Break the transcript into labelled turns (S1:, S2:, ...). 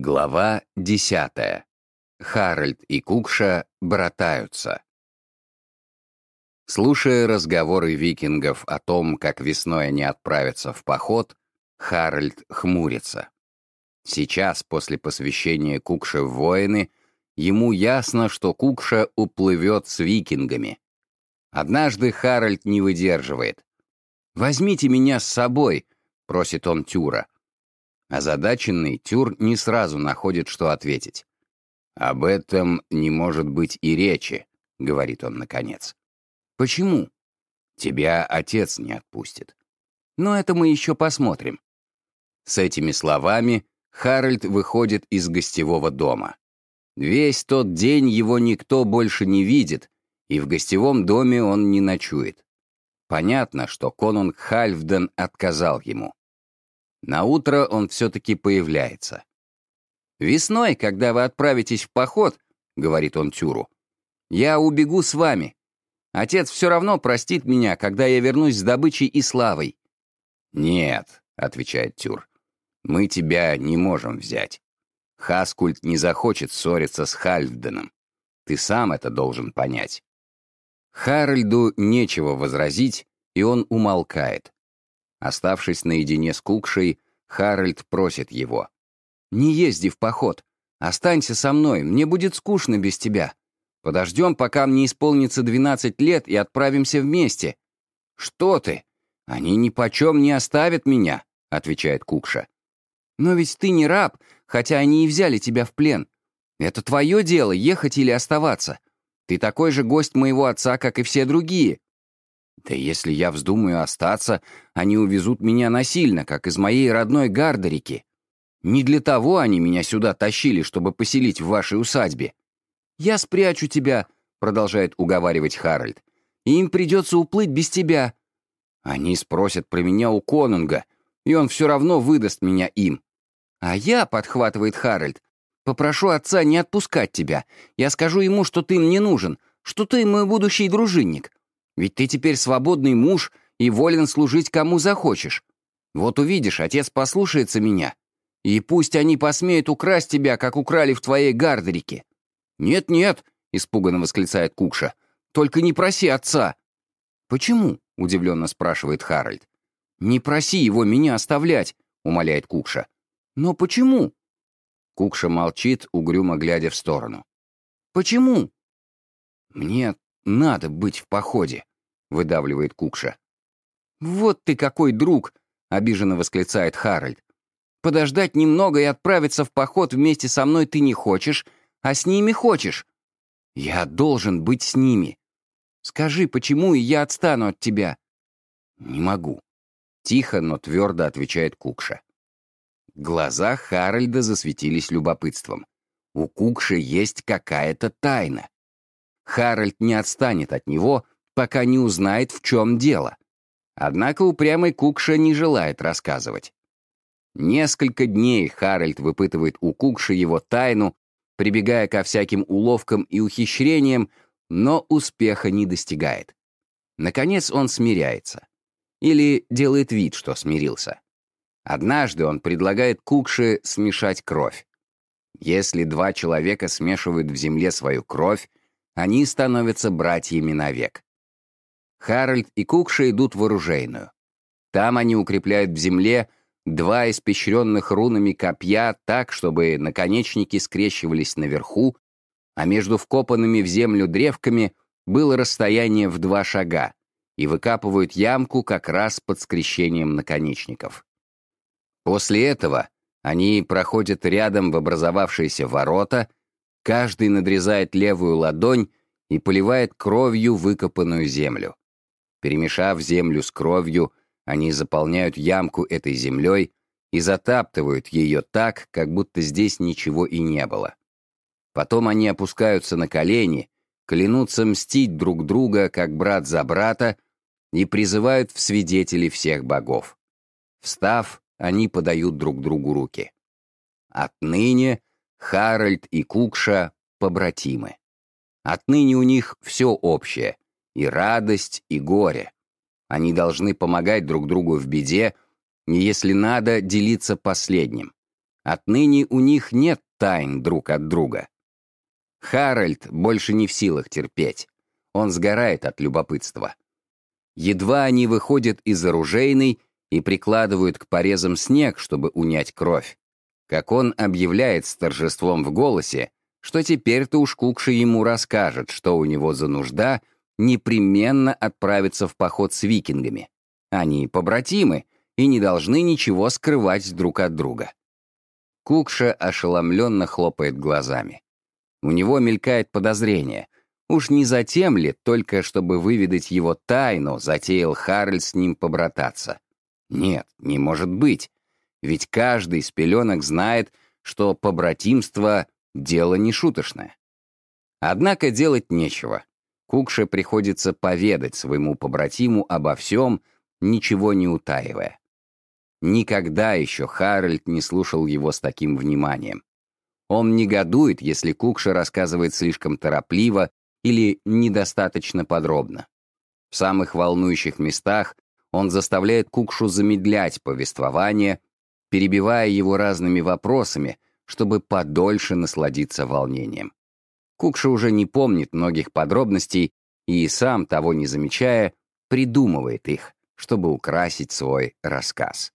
S1: Глава десятая. Харальд и Кукша братаются. Слушая разговоры викингов о том, как весной они отправятся в поход, Харальд хмурится. Сейчас, после посвящения Кукша в воины, ему ясно, что Кукша уплывет с викингами. Однажды Харальд не выдерживает. «Возьмите меня с собой», — просит он Тюра. Озадаченный Тюр не сразу находит, что ответить. «Об этом не может быть и речи», — говорит он наконец. «Почему?» «Тебя отец не отпустит». «Но это мы еще посмотрим». С этими словами Харальд выходит из гостевого дома. Весь тот день его никто больше не видит, и в гостевом доме он не ночует. Понятно, что конунг Хальфден отказал ему. На утро он все-таки появляется. «Весной, когда вы отправитесь в поход, — говорит он Тюру, — я убегу с вами. Отец все равно простит меня, когда я вернусь с добычей и славой». «Нет», — отвечает Тюр, — «мы тебя не можем взять. Хаскульт не захочет ссориться с Хальфденом. Ты сам это должен понять». Харальду нечего возразить, и он умолкает. Оставшись наедине с Кукшей, Харальд просит его. «Не езди в поход. Останься со мной, мне будет скучно без тебя. Подождем, пока мне исполнится 12 лет, и отправимся вместе». «Что ты? Они ни почем не оставят меня», — отвечает Кукша. «Но ведь ты не раб, хотя они и взяли тебя в плен. Это твое дело, ехать или оставаться. Ты такой же гость моего отца, как и все другие. Да если я вздумаю остаться, они увезут меня насильно, как из моей родной Гардерики. Не для того они меня сюда тащили, чтобы поселить в вашей усадьбе. Я спрячу тебя, продолжает уговаривать Харальд, и им придется уплыть без тебя. Они спросят про меня у конунга, и он все равно выдаст меня им. А я, подхватывает Харальд, попрошу отца не отпускать тебя. Я скажу ему, что ты мне нужен, что ты мой будущий дружинник. Ведь ты теперь свободный муж и волен служить кому захочешь. Вот увидишь, отец послушается меня. И пусть они посмеют украсть тебя, как украли в твоей гардерике. «Нет-нет», — испуганно восклицает Кукша, — «только не проси отца». «Почему?» — удивленно спрашивает Харальд. «Не проси его меня оставлять», — умоляет Кукша. «Но почему?» Кукша молчит, угрюмо глядя в сторону. «Почему?» «Мне надо быть в походе», — выдавливает Кукша. «Вот ты какой друг!» — обиженно восклицает Харальд. «Подождать немного и отправиться в поход вместе со мной ты не хочешь, а с ними хочешь. Я должен быть с ними. Скажи, почему, и я отстану от тебя?» «Не могу», — тихо, но твердо отвечает Кукша. Глаза Харальда засветились любопытством. У Кукши есть какая-то тайна. Харальд не отстанет от него, пока не узнает, в чем дело. Однако упрямый Кукша не желает рассказывать. Несколько дней Харальд выпытывает у Кукши его тайну, прибегая ко всяким уловкам и ухищрениям, но успеха не достигает. Наконец он смиряется. Или делает вид, что смирился. Однажды он предлагает Кукше смешать кровь. Если два человека смешивают в земле свою кровь, они становятся братьями навек. Харальд и Кукша идут в оружейную. Там они укрепляют в земле два испещренных рунами копья так, чтобы наконечники скрещивались наверху, а между вкопанными в землю древками было расстояние в два шага, и выкапывают ямку как раз под скрещением наконечников. После этого они проходят рядом в образовавшиеся ворота, каждый надрезает левую ладонь и поливает кровью выкопанную землю. Перемешав землю с кровью, они заполняют ямку этой землей и затаптывают ее так, как будто здесь ничего и не было. Потом они опускаются на колени, клянутся мстить друг друга, как брат за брата, и призывают в свидетели всех богов. Встав, они подают друг другу руки. Отныне Харальд и Кукша побратимы. Отныне у них все общее, и радость, и горе. Они должны помогать друг другу в беде, и, если надо, делиться последним. Отныне у них нет тайн друг от друга. Харальд больше не в силах терпеть. Он сгорает от любопытства. Едва они выходят из оружейной и прикладывают к порезам снег, чтобы унять кровь, как он объявляет с торжеством в голосе, что теперь-то уж Кукша ему расскажет, что у него за нужда непременно отправиться в поход с викингами. Они побратимы и не должны ничего скрывать друг от друга. Кукша ошеломленно хлопает глазами. У него мелькает подозрение. Уж не затем ли, только чтобы выведать его тайну, затеял Харль с ним побрататься? Нет, не может быть. Ведь каждый из пеленок знает, что побратимство — дело не шуточное. Однако делать нечего. Кукше приходится поведать своему побратиму обо всем, ничего не утаивая. Никогда еще Харальд не слушал его с таким вниманием. Он негодует, если Кукша рассказывает слишком торопливо или недостаточно подробно. В самых волнующих местах он заставляет Кукшу замедлять повествование, перебивая его разными вопросами, чтобы подольше насладиться волнением. Кукша уже не помнит многих подробностей и, сам того не замечая, придумывает их, чтобы украсить свой рассказ.